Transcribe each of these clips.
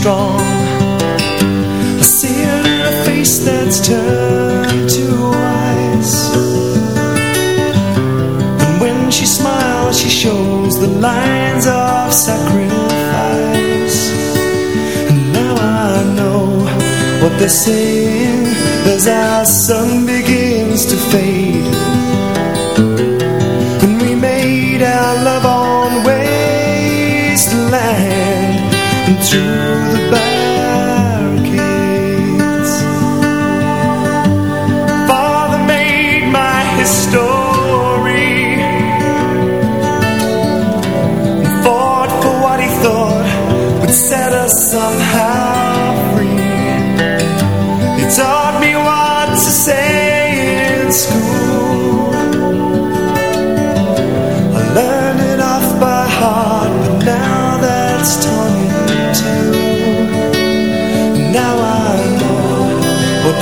strong. I see her in a face that's turned to ice. And when she smiles, she shows the lines of sacrifice. And now I know what they're saying as our sun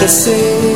Say.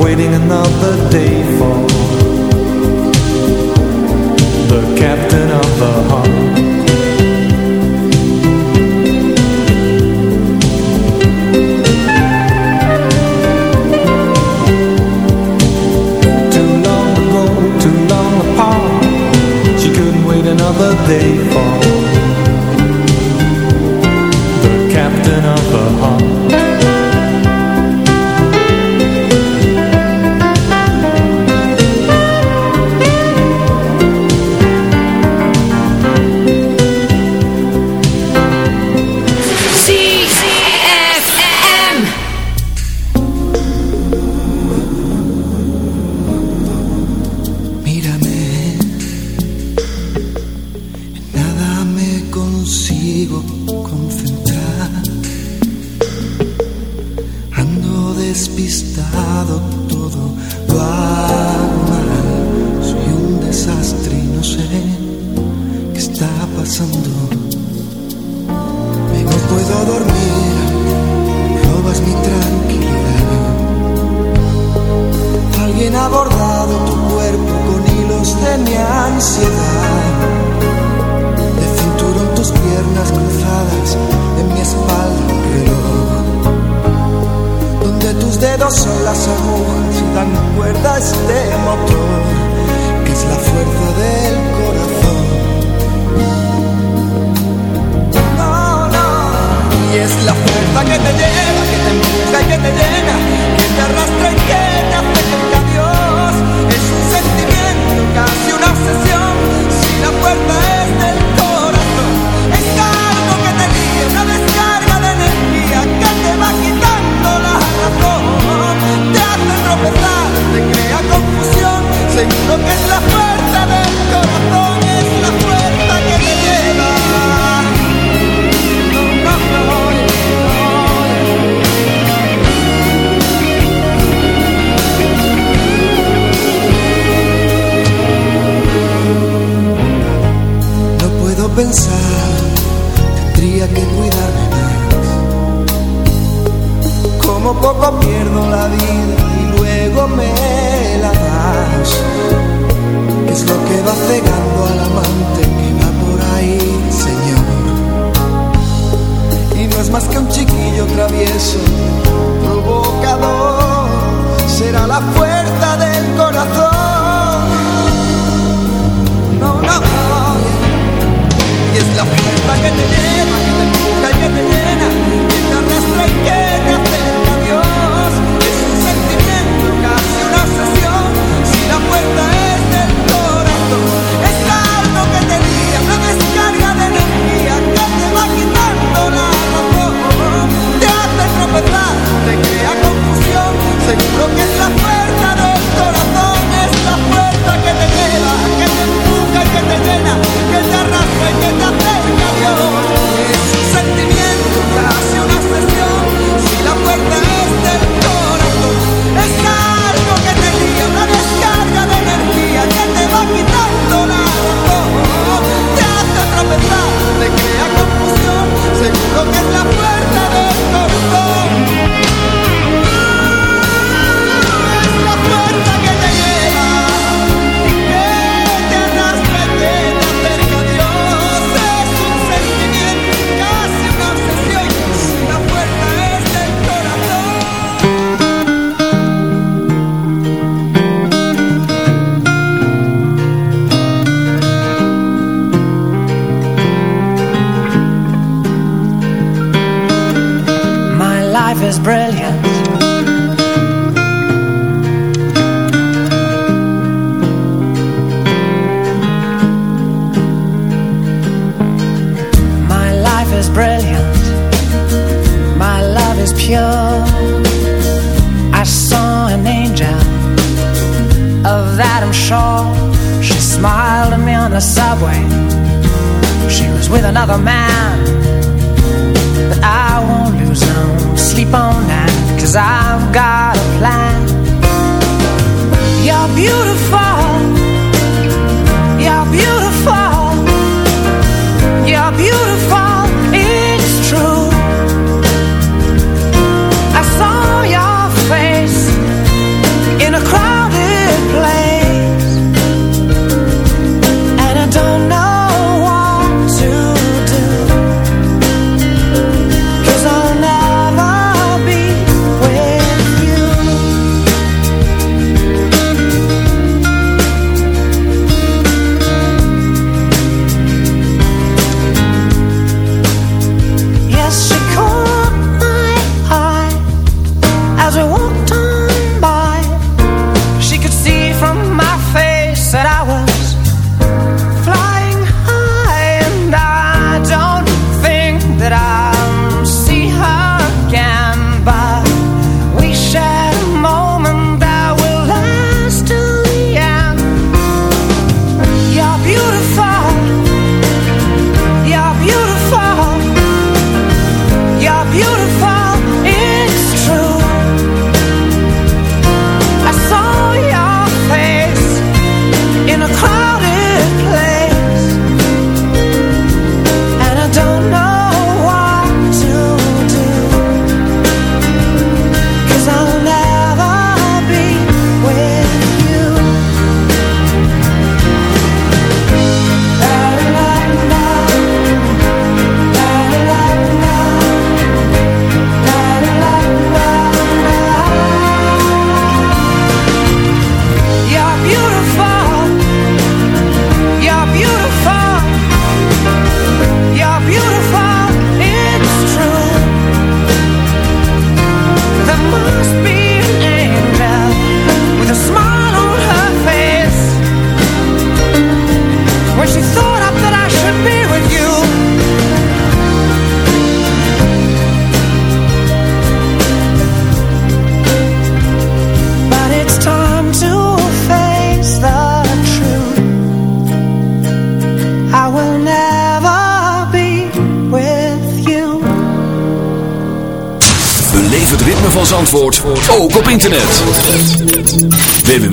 waiting another day for the captain of the heart. Too long ago, too long apart, she couldn't wait another day for the captain of the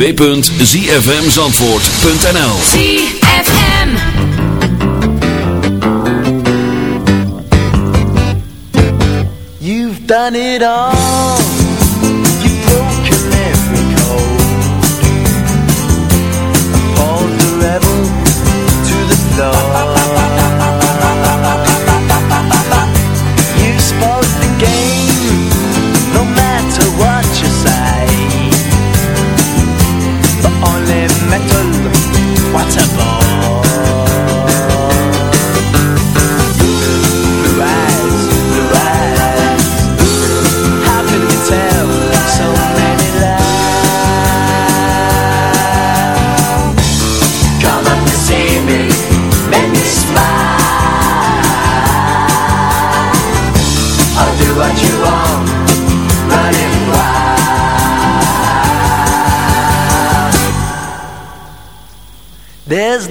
www.zfmzandvoort.nl ZFM. You've done it all.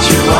what you are.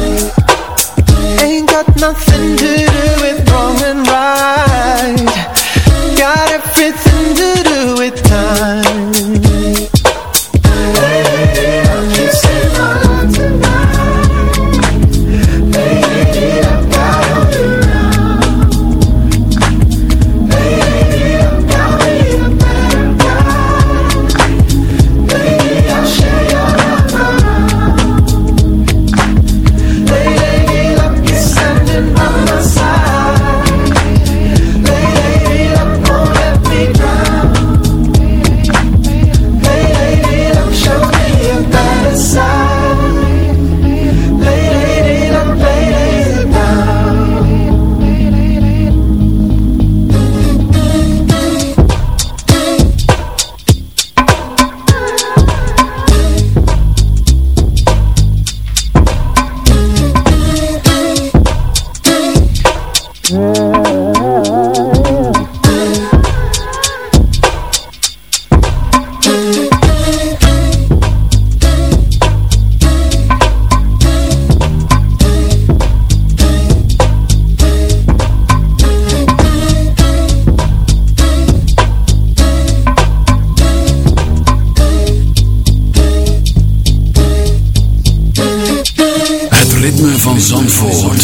Zandvoort.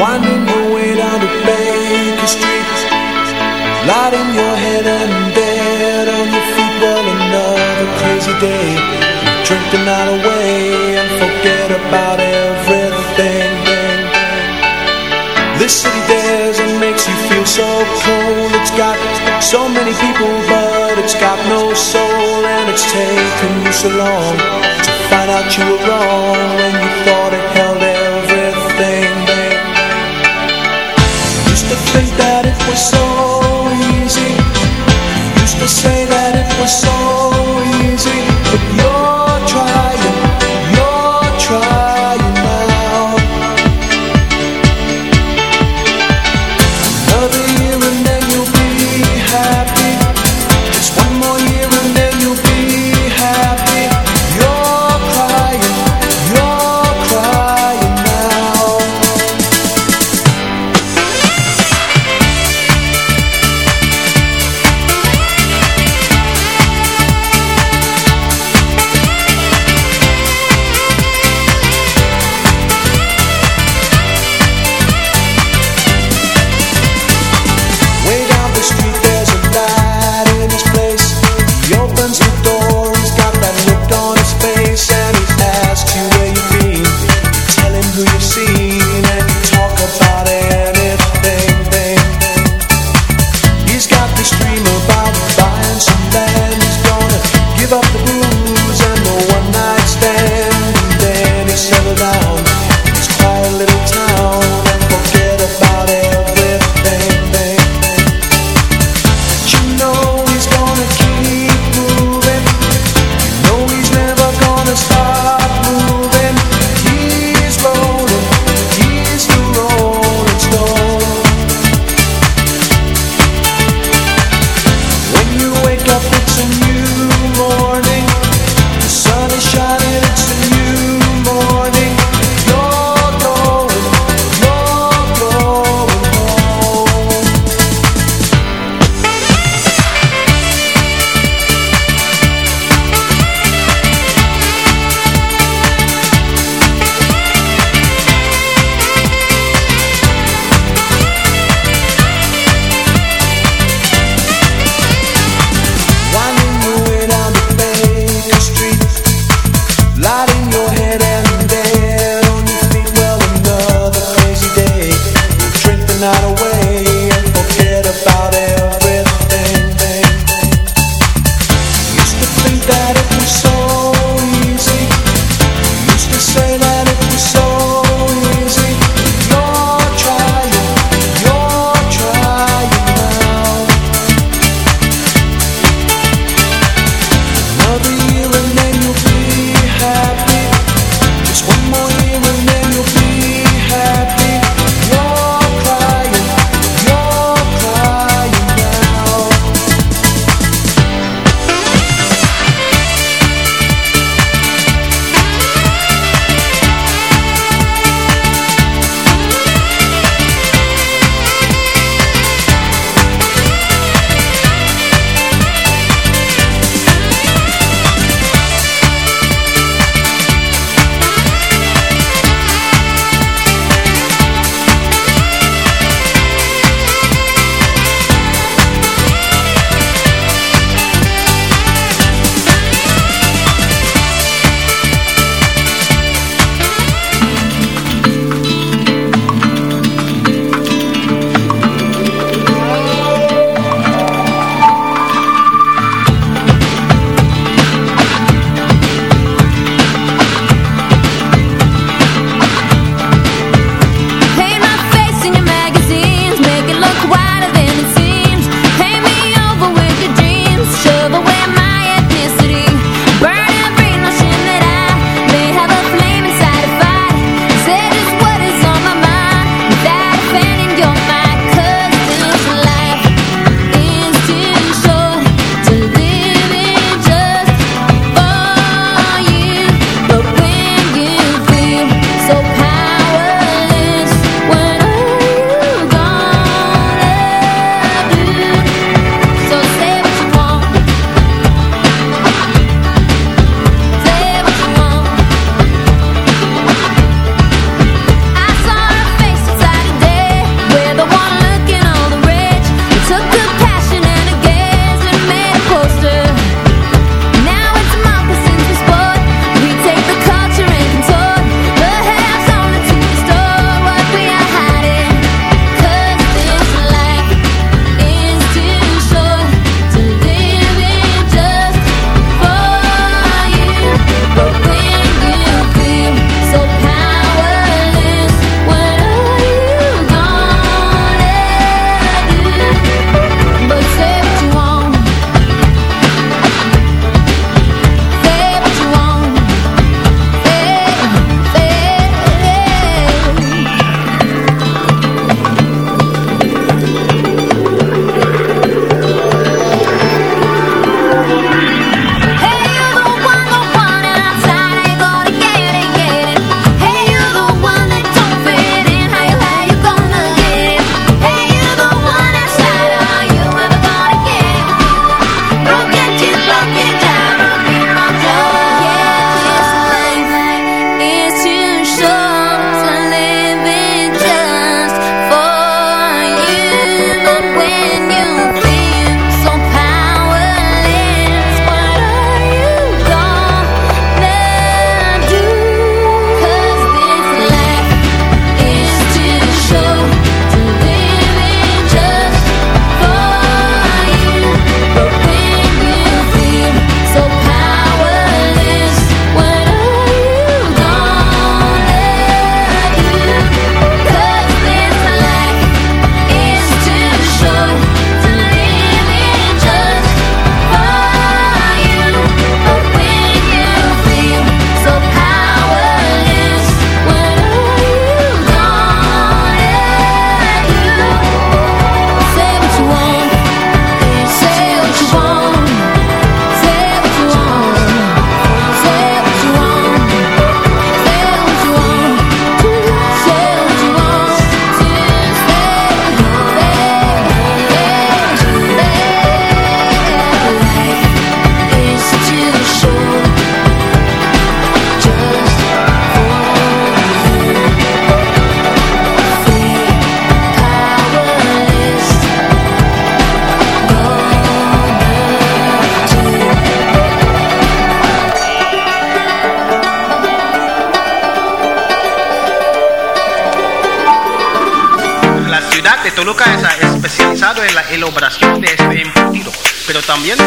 Winding way down Baker Street. Your head bed on your feet. Another crazy day. Away and forget about everything. This city does and makes you feel so cold. It's got so many people, but it's got no soul it's taken you so long to find out you were wrong when you thought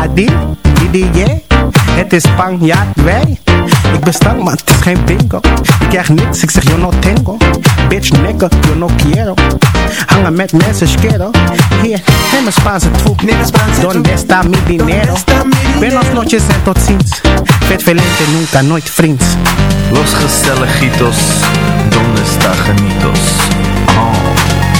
Hola di, di, di, yeah. Het is Spanjaard, wij. Ik ben stank, maar het is geen bingo. Ik krijg niks, ik zeg yo no tengo. Bitch, nigga, yo no quiero. Hangen met mensen, schero. Hier, neem een Spaanse troep. Donde está mi dinero? Buenos noches en tot ziens. Vet velente, nunca, nooit vriends. Los gezelligitos, donde está genitos? Oh.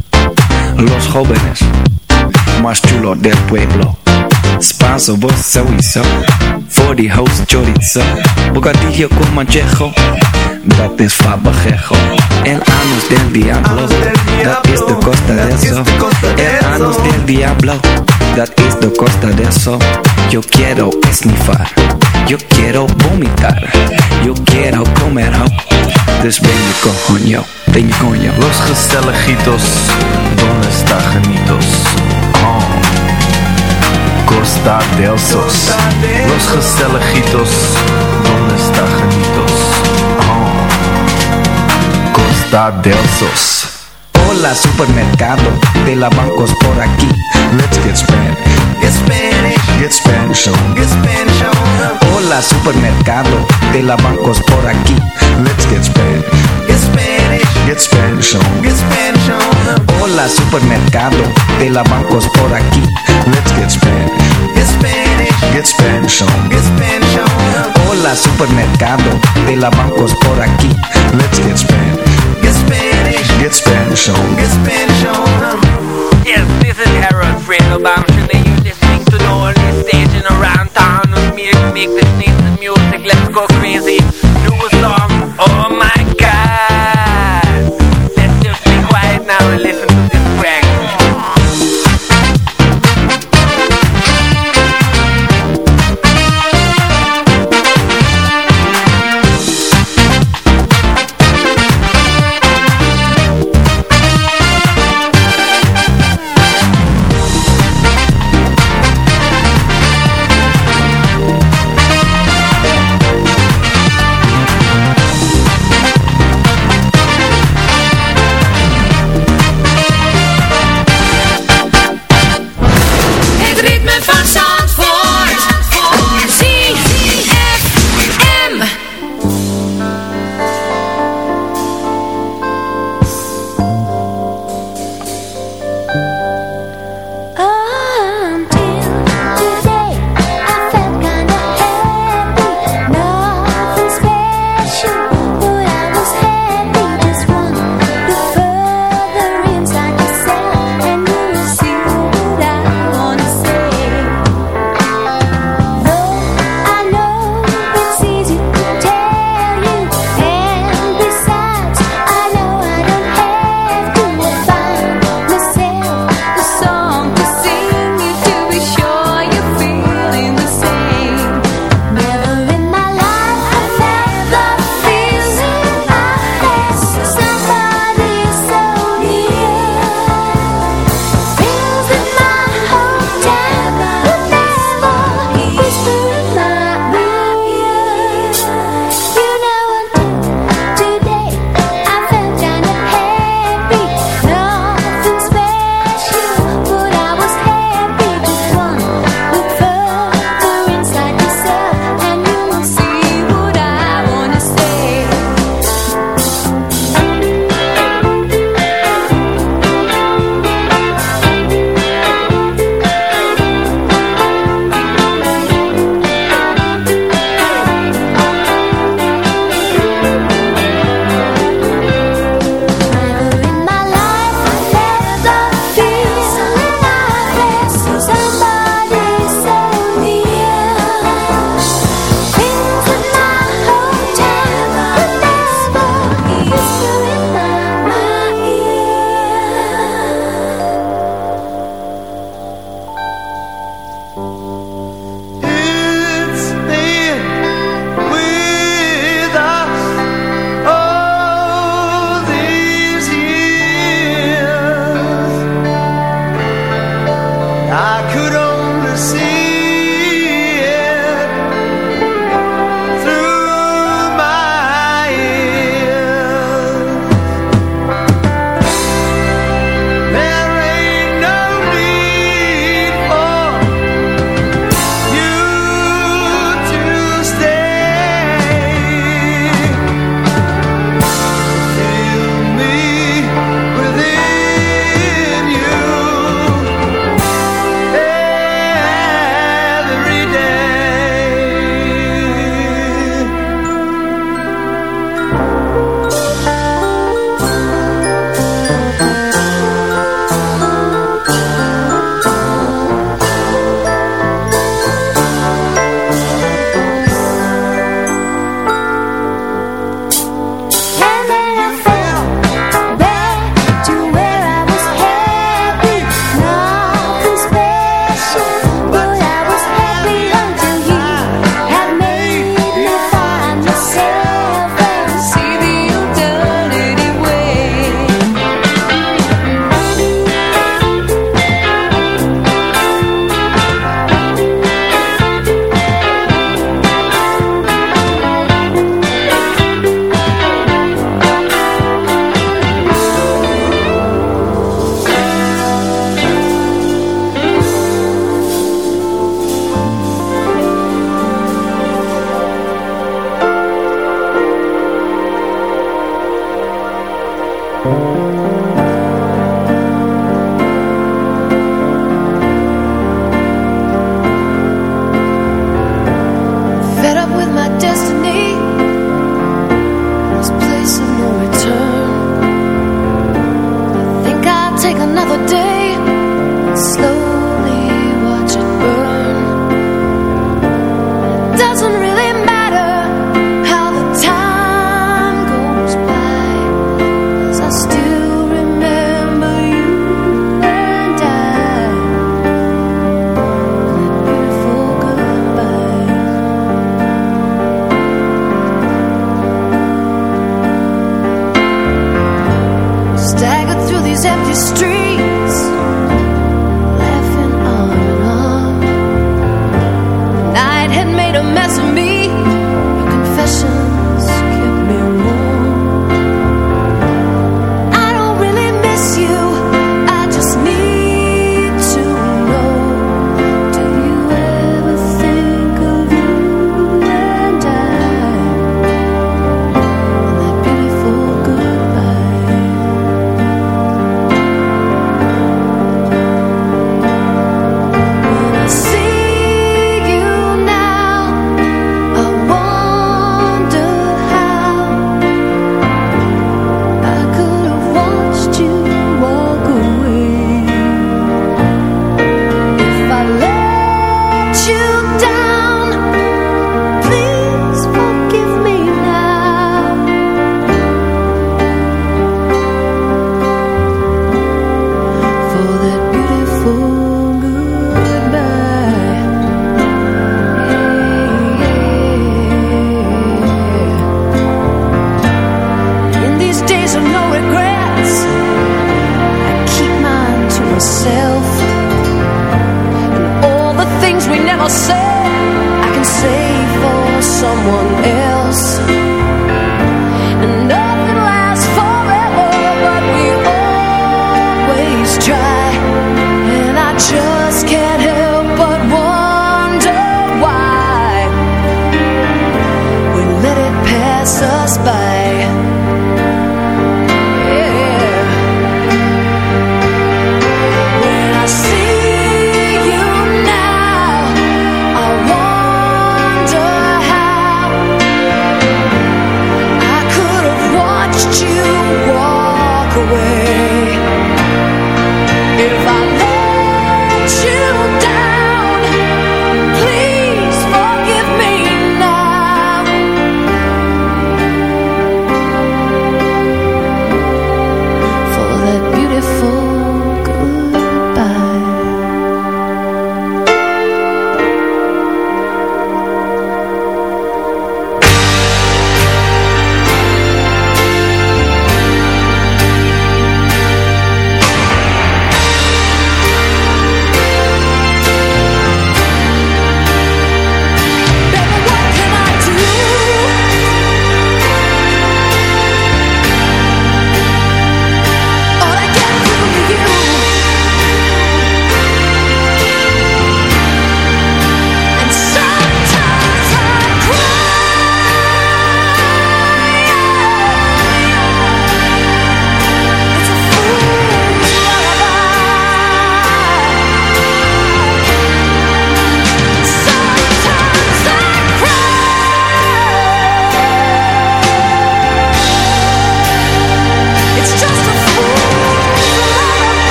Jóvenes más chulos del pueblo. Spanso, vos. Voor die host chorizo. Bocadillo con manchejo. Dat is fabajejo. El anus del diablo. Dat is de costa de eso. El anus del diablo. Dat is de costa de eso. Yo quiero esnifar. Yo quiero vomitar. Yo quiero comer ho. Dus ben je. Coño. Los gezelligitos, donde está genitos? Oh. Costa del Sos. Los gezelligitos, donde está genitos? Oh. Costa del Sos. Hola supermercado de la bancos por aquí. Let's get Spanish. Get Spanish. Get Spanish on. Get Spanish on. Hola supermercado de la bancos por aquí. Let's get Spanish. Get Spanish. Get Spanish on. Get Spanish on. Hola supermercado de la bancos por aquí. Let's get Spanish. Get Spanish. Get Spanish on. Get Spanish on. Hola supermercado de la bancos por aquí. Let's get Spanish. Get Spanish. Get Spanish on. Get Spanish on. Yes, this is Harold Fredelbaum. Should they use listening to the only station around town with me to make this nice music? Let's go crazy. Do a song. Oh my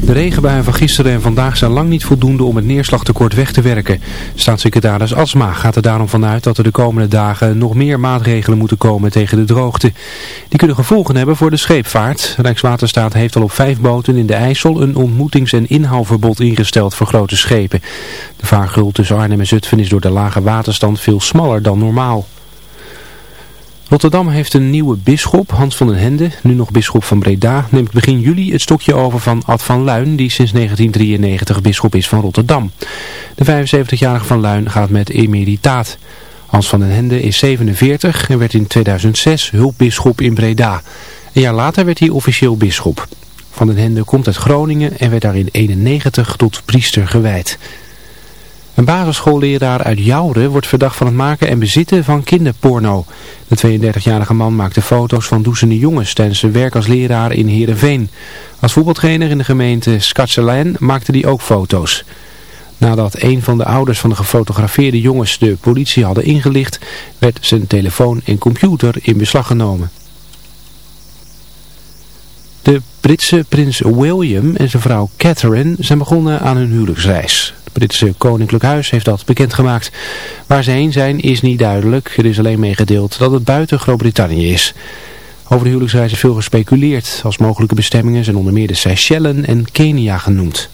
De regenbuien van gisteren en vandaag zijn lang niet voldoende om het neerslagtekort weg te werken. Staatssecretaris Asma gaat er daarom vanuit dat er de komende dagen nog meer maatregelen moeten komen tegen de droogte. Die kunnen gevolgen hebben voor de scheepvaart. Rijkswaterstaat heeft al op vijf boten in de IJssel een ontmoetings- en inhaalverbod ingesteld voor grote schepen. De vaargul tussen Arnhem en Zutphen is door de lage waterstand veel smaller dan normaal. Rotterdam heeft een nieuwe bisschop, Hans van den Hende, nu nog bisschop van Breda, neemt begin juli het stokje over van Ad van Luin, die sinds 1993 bisschop is van Rotterdam. De 75-jarige van Luin gaat met emeritaat. Hans van den Hende is 47 en werd in 2006 hulpbisschop in Breda. Een jaar later werd hij officieel bisschop. Van den Hende komt uit Groningen en werd daar in 91 tot priester gewijd. Een basisschoolleraar uit Jouren wordt verdacht van het maken en bezitten van kinderporno. De 32-jarige man maakte foto's van douchende jongens tijdens zijn werk als leraar in Heerenveen. Als voetbaltrainer in de gemeente Skatselijn maakte hij ook foto's. Nadat een van de ouders van de gefotografeerde jongens de politie hadden ingelicht, werd zijn telefoon en computer in beslag genomen. De Britse prins William en zijn vrouw Catherine zijn begonnen aan hun huwelijksreis. Het Britse Koninklijk Huis heeft dat bekendgemaakt. Waar ze heen zijn is niet duidelijk. Er is alleen meegedeeld dat het buiten Groot-Brittannië is. Over de huwelijksreis is veel gespeculeerd. Als mogelijke bestemmingen zijn onder meer de Seychellen en Kenia genoemd.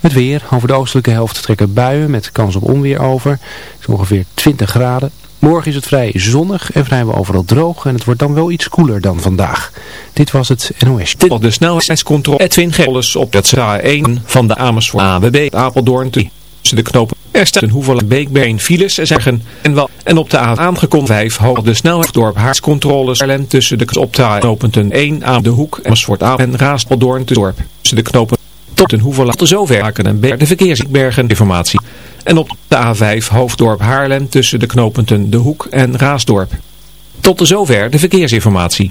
Het weer. Over de oostelijke helft trekken buien met kans op onweer over. Het is ongeveer 20 graden. Morgen is het vrij zonnig en vrijwel overal droog en het wordt dan wel iets koeler dan vandaag. Dit was het NOS. Dit was de snelheidscontrole Edwin Gellis op het A1 van de Amersfoort AWB Apeldoorn tussen de knopen. Er staat een hoeveel beekbeen files zeggen en wel en op de A aangekomen 5 hoog de snelheidsdorp Haarscontroles Arlen tussen de op de knooppunten 1 aan de hoek Amersfoort A en Raaspeldoorn dorp tussen de knopen tot een hoeveel tot zover maken en de verkeersbergen informatie. En op de A5 Hoofddorp Haarlem tussen de knooppunten De Hoek en Raasdorp. Tot de zover de verkeersinformatie.